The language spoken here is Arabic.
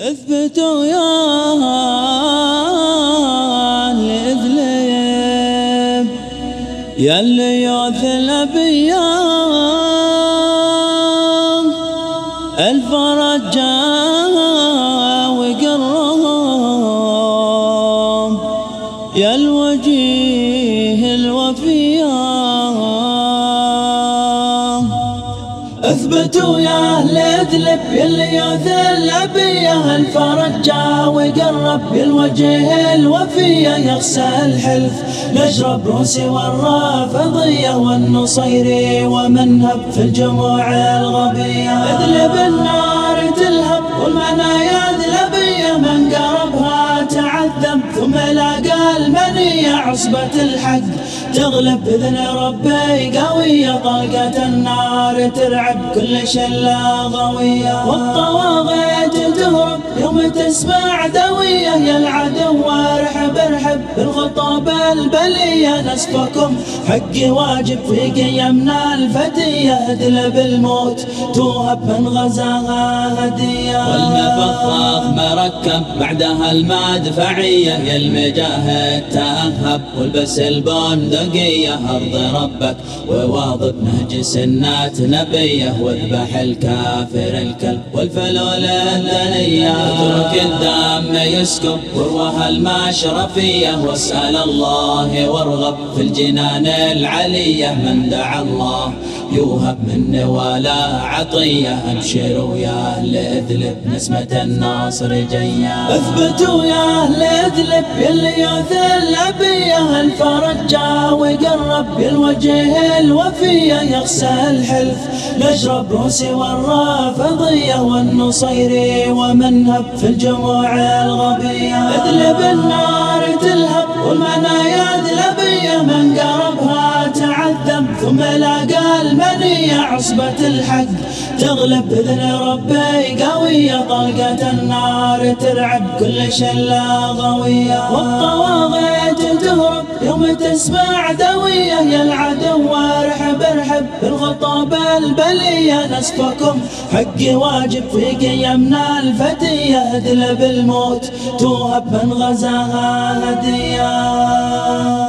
اثبتوا يا اذلب يا اللي يوثل بيام. الفرج جاء وقرهم. يا الوجيه الوفيام. اثبتوا يا أهل أدلب يلي يذل أبيه الفرج جا وقرب بالوجه الوفيه يغسى الحلف. نشرب روسي والرافضية والنصيري ومن هب في الجموع الغبية. أدلب النار تلهب والمنايا ذلبيه من قربها. تعذب ثم لاقى المنيه عصبة الحق؟ تغلب بإذن ربي قوية طلقة النار ترعب كل شلة غوية والطواغيت تهرب يوم تسمع دوية يا العدو ارحب بالخطاب البلية نسفكم حقي واجب في قيمنا الفتية. ادل بالموت توهب من غزاها هدية والمفخخ مركب بعدها المدفعية يا المجاهد تأهب والبس البندق بقية أرض ربك وواظب نهج سنات نبية. واذبح الكافر الكلب والفلول الدنية اترك الدم يسكب وروها المشرفية واسأل الله وارغب في الجنان العلية من دعا الله. يوهب من ولا عطية أبشروا يا أهل إذلب نسمة الناصر جيا. اثبتوا يا أهل إذلب يلي يثل أبيه الفرج وقرب بالوجه الوفية يغسى الحلف. نشرب روسي والرافضية والنصيري ومنهب في الجموع الغبية. اذلب النار ثم لاقى المنية عصبة الحق؟ تغلب بإذن ربي قوية طلقة النار ترعب كل شلة غوية. والطواغيت تهرب يوم تسمع دوية يا العدو ارحب ارحب بالخطاب البلية. نسفكم حقي واجب في قيمنا الفتية ادل بالموت توهب من غزاها هدية.